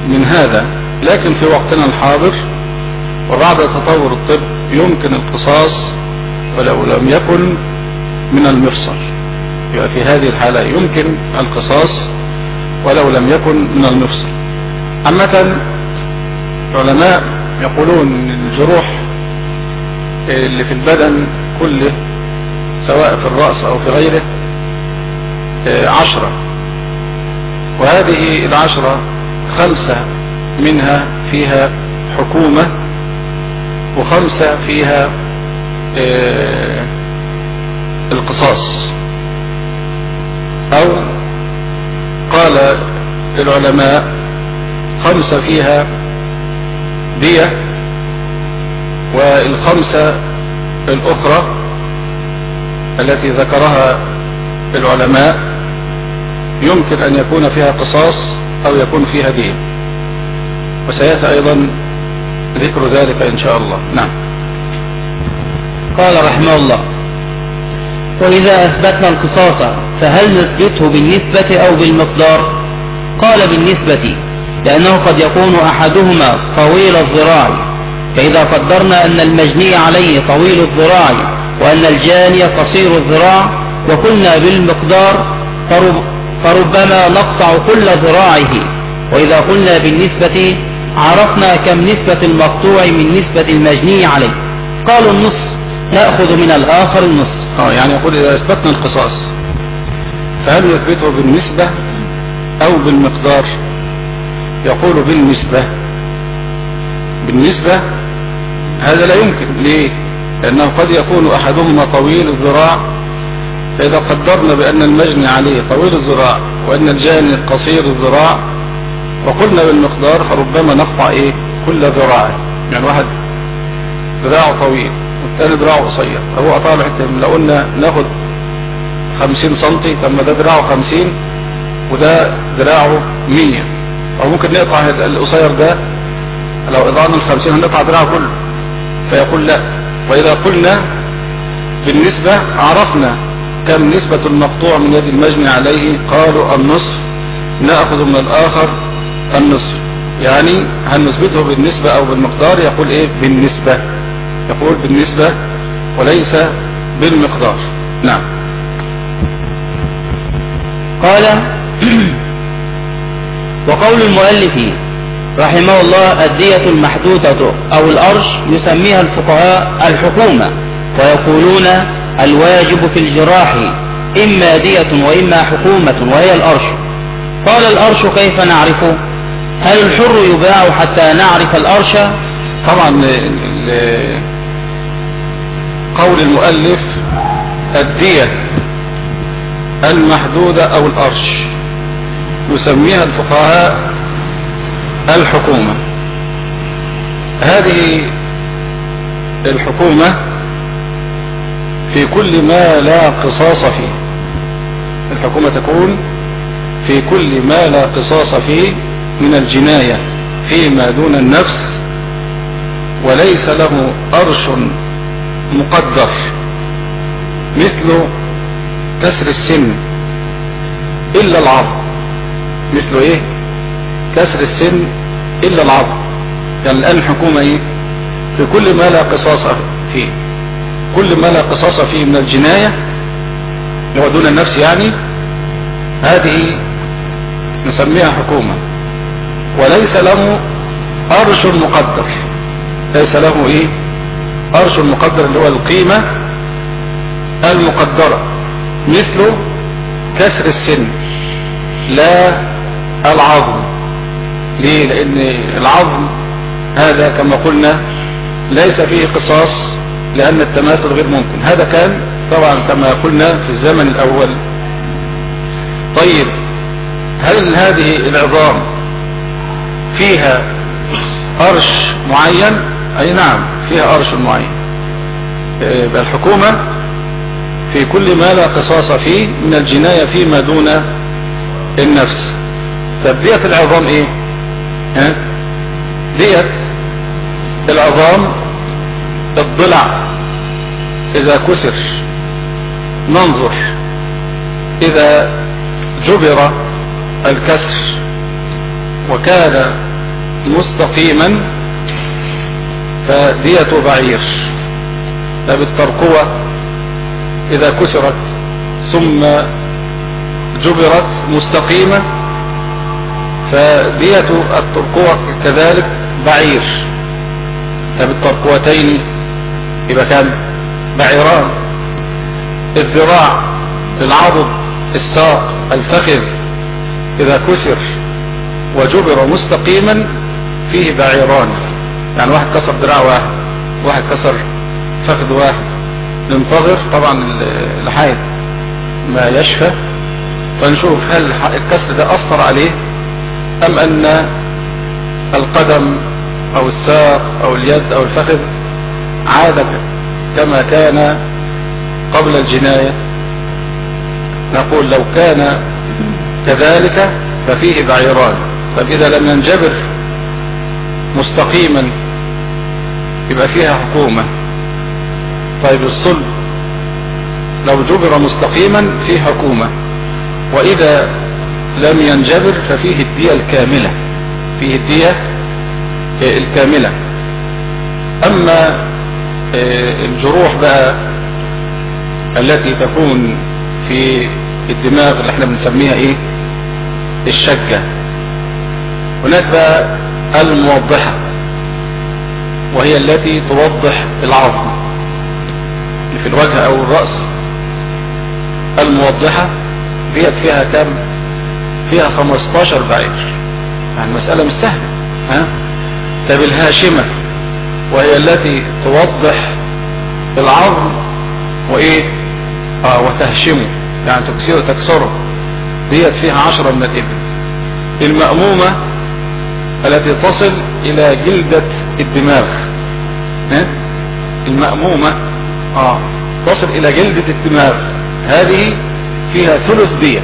من هذا. لكن في وقتنا الحاضر وبعد تطور الطب يمكن القصاص ولو لم يكن من المفصل. يبقى في هذه الحالة يمكن القصاص ولو لم يكن من المفصل. عامة العلماء يقولون إن الجروح اللي في البدن كله سواء في الرأس أو في غيره عشرة. وهذه العشرة خمسة منها فيها حكومة وخمسة فيها القصاص. أو قال العلماء خمسة فيها دية والخمسة الأخرى التي ذكرها العلماء يمكن أن يكون فيها قصاص أو يكون فيها دية. وسيأتي أيضا ذكر ذلك إن شاء الله. نعم. قال رحمه الله وإذا أثبتنا القصاص فهل نثبته بالنسبة أو بالمقدار؟ قال بالنسبة لأنه قد يكون أحدهما طويل الذراع. فإذا قدرنا أن المجني عليه طويل الذراع وأن الجاني قصير الذراع وقلنا بالمقدار فرب فربما نقطع كل ذراعه. وإذا قلنا بالنسبة عرفنا كم نسبة المقطوع من نسبة المجني عليه. قالوا النصف نأخذ من الآخر النصف آه يعني يقول إذا أثبتنا القصاص فهل نثبته بالنسبة أو بالمقدار؟ يقول بالنسبة. بالنسبة هذا لا يمكن. ليه؟ لأنه قد يكون أحدهما طويل الذراع. فإذا قدرنا بأن المجني عليه طويل الذراع وأن الجاني قصير الذراع وقلنا بالمقدار فربما نقطع إيه؟ كل ذراعه يعني واحد ذراعه طويل والثاني ذراعه قصير. فهو قطع له حتة لو قلنا ناخد 50 سم طب ما ده ذراعه 50 وده ذراعه 100 أو ممكن نقطع القصير ده لو قطعنا ال 50 هنقطع ذراعه كله. فيقول لا. وإذا قلنا بالنسبة عرفنا كم نسبة المقطوع من يد المجني عليه قالوا النصف. نأخذ من الآخر النصف. يعني هل نثبته بالنسبة أو بالمقدار؟ يقول إيه؟ بالنسبة. يقول بالنسبة وليس بالمقدار. نعم. قال وقول المؤلف رحمه الله الدية المحدودة أو الأرش يسميها الفقهاء الحكومة ويقولون الواجب في الجراح إما دية وإما حكومة وهي الأرش. قال الأرش كيف نعرفه؟ هل الحر يباع حتى نعرف الأرش؟ طبعا قول المؤلف الدية المحدودة أو الأرش. يسميها الفقهاء الحكومة. هذه الحكومة في كل ما لا قصاص فيه. الحكومة تكون في كل ما لا قصاص فيه من الجناية فيما دون النفس وليس له أرش مقدر مثل كسر السن إلا العظم. مثل إيه؟ كسر السن إلا العظم. يعني الآن الحكومة إيه؟ في كل ما لا قصاص فيه. كل ما لا قصاص فيه من الجناية هو دون النفس يعني هذه نسميها حكومة. وليس له أرش مقدر. ليس له إيه؟ أرش مقدر اللي هو القيمة المقدرة. مثل كسر السن. لا العظم. ليه؟ لأن العظم هذا كما قلنا ليس فيه قصاص لأن التماثل غير ممكن. هذا كان طبعا كما قلنا في الزمن الأول. طيب هل هذه العظام فيها أرش معين؟ أي نعم فيها أرش معين. الحكومة في كل ما لا قصاص فيه من الجناية فيما دون النفس. طب ديت العظام إيه؟ ها؟ ديت العظام الضلع. إذا كسر ننظر. إذا جبر الكسر. وكان مستقيما فدية بعير فبالترقوة إذا كسرت ثم جبرت مستقيمة فدية الترقوة كذلك بعير. فبالترقوتين يبقى كان بعيران. الذراع العضد الساق الفخذ إذا كسر وجبر مستقيما فيه بعيران. يعني واحد كسر دراع واحد واحد كسر فخذ واحد ننتظر طبعا الحيض ما يشفى. فنشوف هل الكسر ده أثر عليه أم أن القدم أو الساق أو اليد أو الفخذ عاد كما كان قبل الجناية. نقول لو كان كذلك ففيه بعيران. طب إذا لم ينجبر مستقيما يبقى فيها حكومة. طيب الصلب لو جبر مستقيما فيه حكومة وإذا لم ينجبر ففيه الدية الكاملة فيه الدية الكاملة. أما الجروح بقى التي تكون في الدماغ اللي إحنا بنسميها إيه؟ الشجة هناك بقى الموضحة وهي التي توضح العظم في الوجه أو الرأس. الموضحة ديت فيها كم؟ فيها 15 بعير. يعني مسألة مش سهلة ها؟ طب الهاشمة وهي التي توضح العظم وإيه؟ آه وتهشمه. يعني تكسره تكسره ديت فيها عشرة من الابن المأمومة التي تصل إلى جلدة الدماغ. ها؟ المأمومة. آه. تصل إلى جلدة الدماغ. هذه فيها ثلث دية.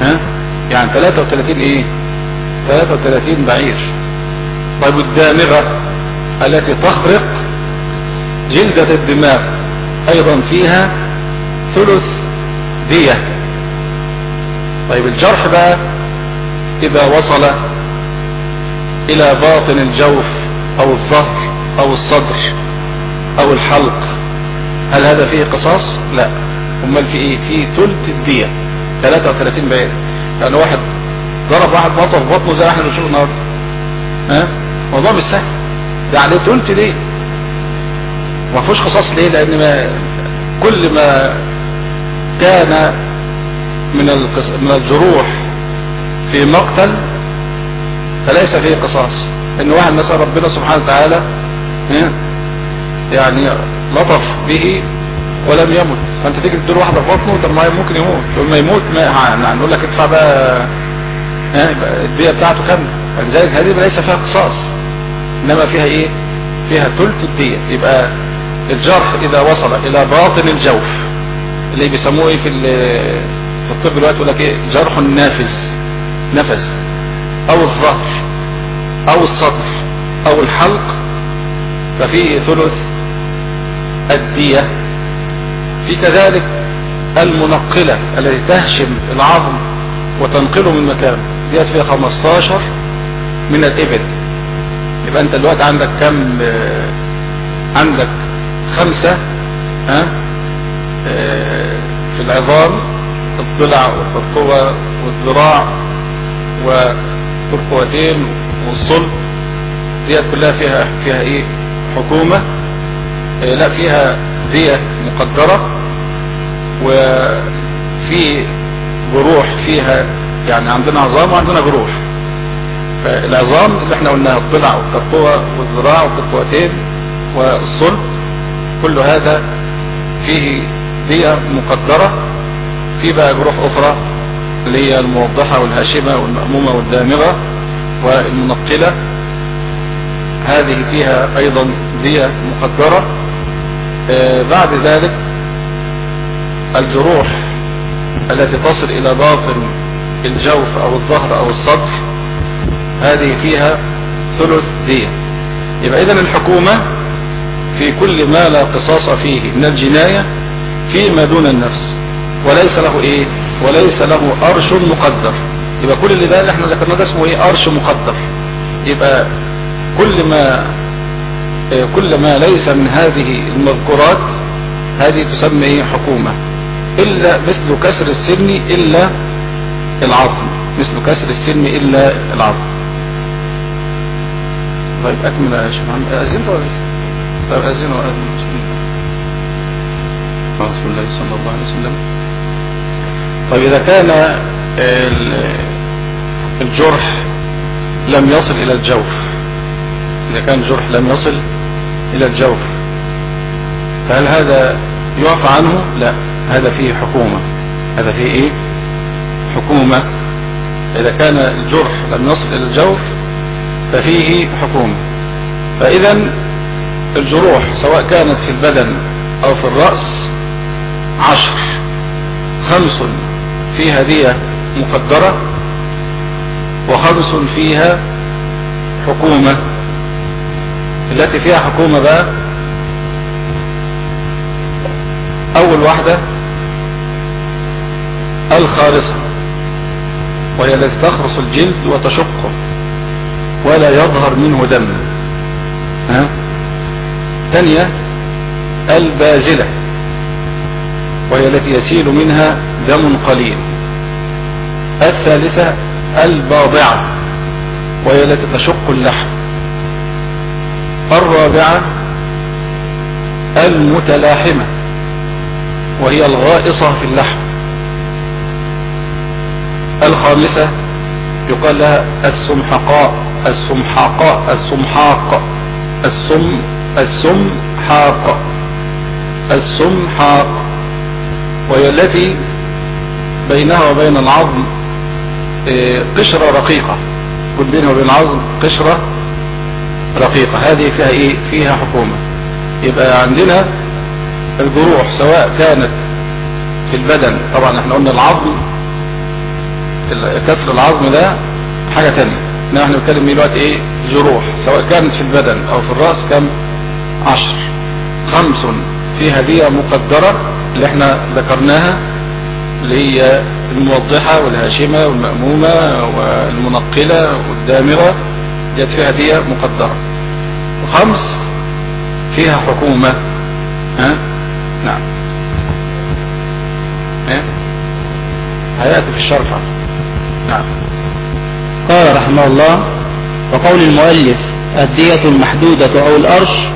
ها؟ يعني 33 إيه؟ 33 بعير. طيب الدامغة التي تخرق جلدة الدماغ أيضا فيها ثلث دية. طيب الجرح بقى إذا وصل إلى باطن الجوف أو الظهر أو الصدر أو الحلق. هل هذا فيه قصاص؟ لا. أمال في إيه؟ في ثلث الدية. 33 بعير يعني واحد ضرب واحد بطه في بطنه زي إحنا بنشوف النهارده. ها؟ موضوع مش سهل. عليه ثلث ليه ما فيهوش قصاص ليه؟ لأن ما كل ما كان من. من الجروح في مقتل فليس فيه قصاص. إن واحد مثلا ربنا سبحانه وتعالى يعني لطف به ولم يمت. فأنت تيجي تدور واحدة في بطنه طب ما ممكن يموت. لما يموت ما نقول لك ادفع بقى الدية بتاعته كاملة. فلذلك هذه ليس فيها قصاص إنما فيها إيه؟ فيها ثلث الدية. يبقى الجرح إذا وصل إلى باطن الجوف اللي بيسموه إيه في في الطب دلوقتي يقول لك إيه؟ جرح نافذ. نفس أو الظهر أو الصدر أو الحلق ففيه ثلث الدية. في كذلك المنقلة التي تهشم العظم وتنقله من مكانه ديت فيها 15 من الإبل. يبقى أنت دلوقتي عندك كم آه، عندك خمسة ها آه، في العظام الضلع والترقوة والذراع والترقوتين والصلب ديت كلها فيها فيها إيه؟ حكومة. آه، لا فيها دية مقدرة. وفي جروح فيها يعني عندنا عظام وعندنا جروح فالعظام اللي إحنا قلناها الضلع والترقوة والذراع والترقوتين والصلب كل هذا فيه دية مقدرة. في بقى جروح أخرى اللي هي الموضحة والهاشمة والمأمومة والدامغة والمنقلة. هذه فيها أيضا دية مقدرة. آه بعد ذلك الجروح التي تصل إلى باطن الجوف أو الظهر أو الصدر هذه فيها ثلث دية. يبقى اذا الحكومة في كل ما لا قصاص فيه من الجناية فيما دون النفس. وليس له إيه؟ وليس له أرش مقدر. يبقى كل اللي ده اللي إحنا ذكرناه ده اسمه إيه؟ أرش مقدر. يبقى كل ما كل ما ليس من هذه المذكورات هذه تسمى إيه؟ حكومة. إلا مثل كسر السن إلا العظم. مثل كسر السن إلا العظم. طيب أكمل يا شيخ محمد. اذنت ولا لسه طيب أذن وأذن. رسول الله صلى الله عليه وسلم. طيب إذا كان الجرح لم يصل إلى الجوف إذا كان الجرح لم يصل إلى الجوف فهل هذا يعفى عنه؟ لا هذا فيه حكومة. هذا فيه إيه؟ حكومة. إذا كان الجرح لم يصل إلى الجوف ففيه حكومة. فإذا الجروح سواء كانت في البدن أو في الرأس عشر خمس فيها دية مقدرة وخمس فيها حكومة. التي فيها حكومة بقى أول واحدة الخارصة وهي التي تخرص الجلد وتشقه ولا يظهر منه دم. ها؟ ثانية البازلة. وهي التي يسيل منها دم قليل. الثالثة الباضعة وهي التي تشق اللحم. الرابعة المتلاحمة وهي الغائصة في اللحم. الخامسة يقال لها السمحقاء السمحاقاء السمحاق السم السمحاق السمحاق. وهي التي بينها وبين العظم قشرة رقيقة. بينها وبين العظم قشرة رقيقة. هذه فيها إيه؟ فيها حكومة. يبقى عندنا الجروح سواء كانت في البدن. طبعا إحنا قلنا العظم كسر العظم ده حاجة تانية. إنما إحنا بنتكلم دلوقتي؟ إيه؟ جروح. سواء كانت في البدن أو في الرأس كم عشر. خمس فيها دية مقدرة اللي إحنا ذكرناها اللي هي الموضحة والهاشمة والمأمومة والمنقلة والدامرة ديت فيها دية مقدرة. وخمس فيها حكومة. ها؟ نعم. إيه هيأتي في الشرح. نعم. قال رحمه الله وقول المؤلف الدية المحدودة أو الأرش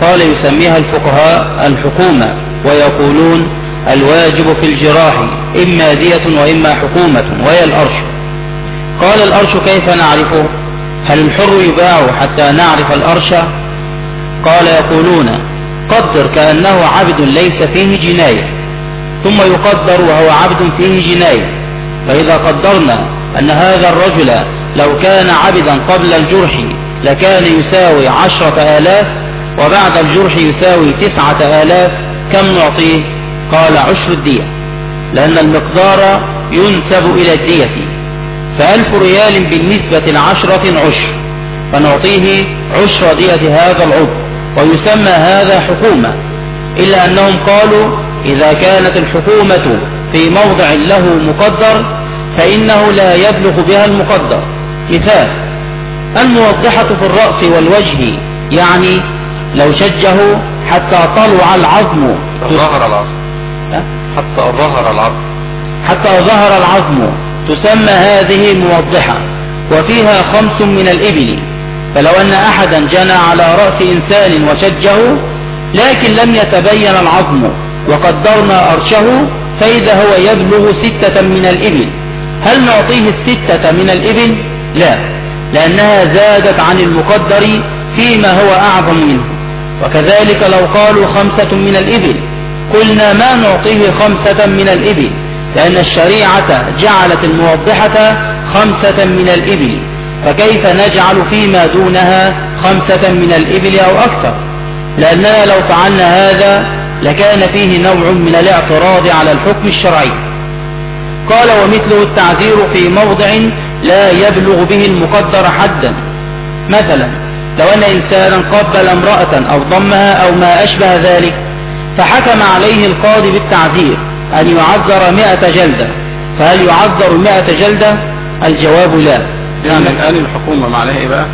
قال يسميها الفقهاء الحكومة. ويقولون الواجب في الجراح إما دية وإما حكومة وهي الأرش. قال الأرش كيف نعرفه؟ هل الحر يباع حتى نعرف الأرش؟ قال يقولون قدر كأنه عبد ليس فيه جناية ثم يقدر وهو عبد فيه جناية فإذا قدرنا أن هذا الرجل لو كان عبدا قبل الجرح لكان يساوي عشرة آلاف وبعد الجرح يساوي تسعة آلاف كم نعطيه؟ قال عشر الدية لأن المقدار ينسب إلى الدية. فألف ريال بالنسبة لعشرة عشر فنعطيه عشر دية هذا العضو ويسمى هذا حكومة. إلا أنهم قالوا إذا كانت الحكومة في موضع له مقدر فإنه لا يبلغ بها المقدر. مثال الموضحة في الرأس والوجه يعني لو شجه حتى طلع العظم. ظهر العظم. حتى ظهر العظم. حتى ظهر العظم. تسمى هذه موضحة. وفيها خمس من الإبل. فلو أن أحدا جنى على رأس إنسان وشجه لكن لم يتبين العظم وقدرنا أرشه فإذا هو يبلغ ستة من الإبل. هل نعطيه الستة من الإبل؟ لا. لأنها زادت عن المقدر فيما هو أعظم منه. وكذلك لو قالوا خمسة من الإبل قلنا ما نعطيه خمسة من الإبل؟ لأن الشريعة جعلت الموضحة خمسة من الإبل فكيف نجعل فيما دونها خمسة من الإبل أو أكثر؟ لأننا لو فعلنا هذا لكان فيه نوع من الاعتراض على الحكم الشرعي. قال ومثله التعذير في موضع لا يبلغ به المقدر حدا. مثلا لو أن إنسانا قبل امرأة أو ضمها أو ما أشبه ذلك فحكم عليه القاضي بالتعذير أن يعذر مئة جلدة. فهل يعذر مئة جلدة؟ الجواب لا. يعني الآن الحكومة معناها إيه بقى؟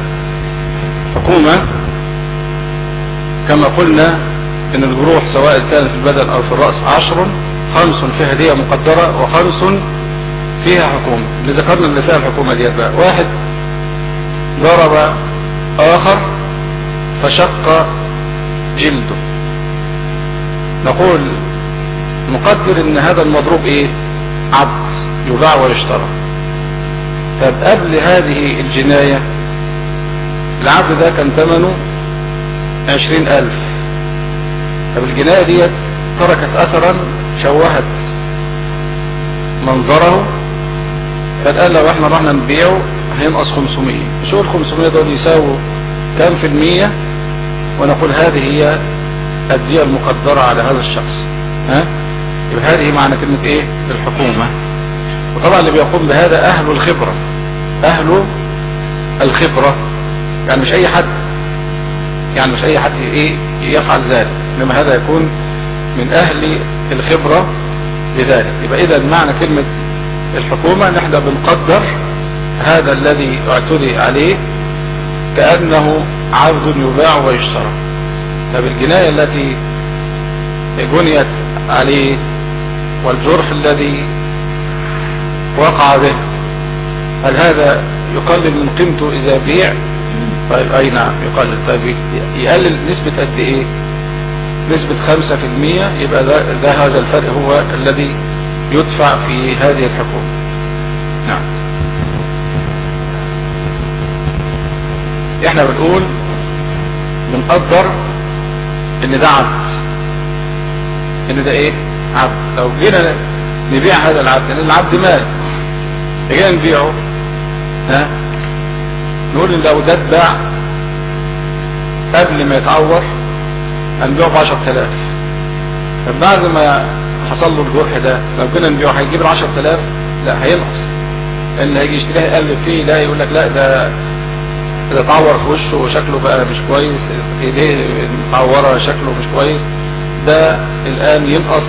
حكومة كما قلنا إن الجروح سواء كان في البدن أو في الرأس عشر خمس فيها هدية مقدرة وخمس فيها حكومة. اللي ذكرنا اللي فيها الحكومة ديت بقى. واحد ضرب آخر فشق جلده. نقول نقدر إن هذا المضروب إيه؟ عبد يباع ويشترى. طب قبل هذه الجناية العبد ده كان ثمنه عشرين ألف. طب الجناية ديت تركت اثرا شوهت منظره. فقال لو إحنا رحنا نبيعه هينقص 500 شو ال 500 دول يساووا كام في المية؟ ونقول هذه هي الدية المقدرة على هذا الشخص. ها؟ يبقى هذه معنى كلمة إيه؟ الحكومة. وطبعا اللي بيقوم بهذا أهل الخبرة. أهل الخبرة. يعني مش أي حد. يعني مش أي حد إيه؟ يفعل ذلك. إنما هذا يكون من أهل الخبرة بذلك يبقى اذا معنى كلمة الحكومة نحن بنقدر هذا الذي اعتدي عليه كأنه عبد يباع ويشترى. فبالجناية التي بنيت عليه والجرح الذي وقع به هل هذا يقلل من قيمته إذا بيع؟ طيب اي نعم يقلل؟ طيب يقلل نسبة قد إيه؟ نسبة خمسة في المية يبقى ده, ده هذا الفرق هو الذي يدفع في هذه الحكومة نعم. إحنا بنقول بنقدر إن ده عبد. إن ده إيه؟ عبد. لو جينا نبيع هذا العبد لأن العبد مال جينا نبيعه. ها؟ نقول إن لو ده اتباع قبل ما يتعور هنبيعه ب 10000 طب بعد ما حصل له الجرح ده لو كنا نبيعه هيجيب ال 10000 لا هينقص. لأن هيجي يشتريها يقلب فيه لا يقول لك لا ده ده اتعور في وشه وشكله بقى مش كويس إيديه متعورة شكله مش كويس. ده الآن ينقص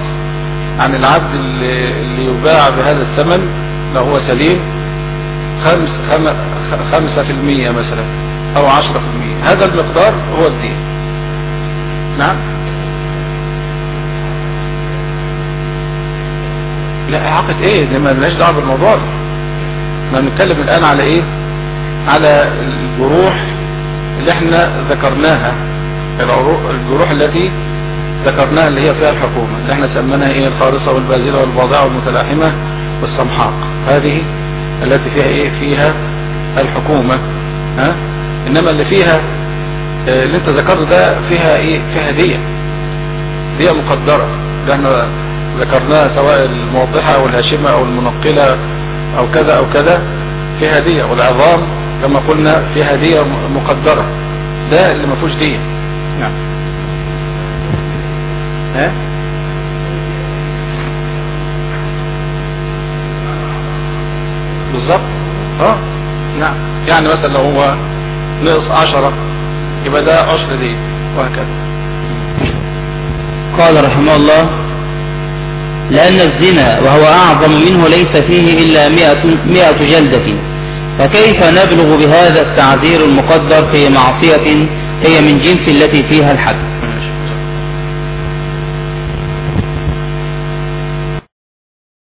عن العبد اللي, اللي يباع بهذا الثمن لو هو سليم خمس خم خمسة في المية مثلا أو عشرة في المية. هذا المقدار هو الدين. نعم؟ لا إعاقة إيه؟ دي ما لناش دعوة بالموضوع ده. إحنا بنتكلم الآن على إيه؟ على الجروح اللي إحنا ذكرناها الجروح التي ذكرناها اللي هي فيها الحكومة اللي إحنا سميناها إيه الخارصة والبازلة والباضعة والمتلاحمة والصمحاق. هذه التي فيها إيه فيها الحكومة ها؟ انما اللي فيها آه اللي انت ذكرته ده فيها إيه فيها دية. دية مقدرة اللي إحنا ذكرناها سواء الموضحة أو الهاشمة أو المنقلة أو كذا أو كذا فيها دية. والعظام كما قلنا في هدية مقدرة ده اللي ما فيهوش دية نعم. ها؟ بالظبط. آه. نعم. يعني مثلا لو هو نقص عشرة يبقى ده عشر دي وهكذا. قال رحمه الله لأن الزنا وهو أعظم منه ليس فيه إلا مئة, مئة جلدة. فكيف نبلغ بهذا التعذير المقدر في معصية هي من جنس التي فيها الحد؟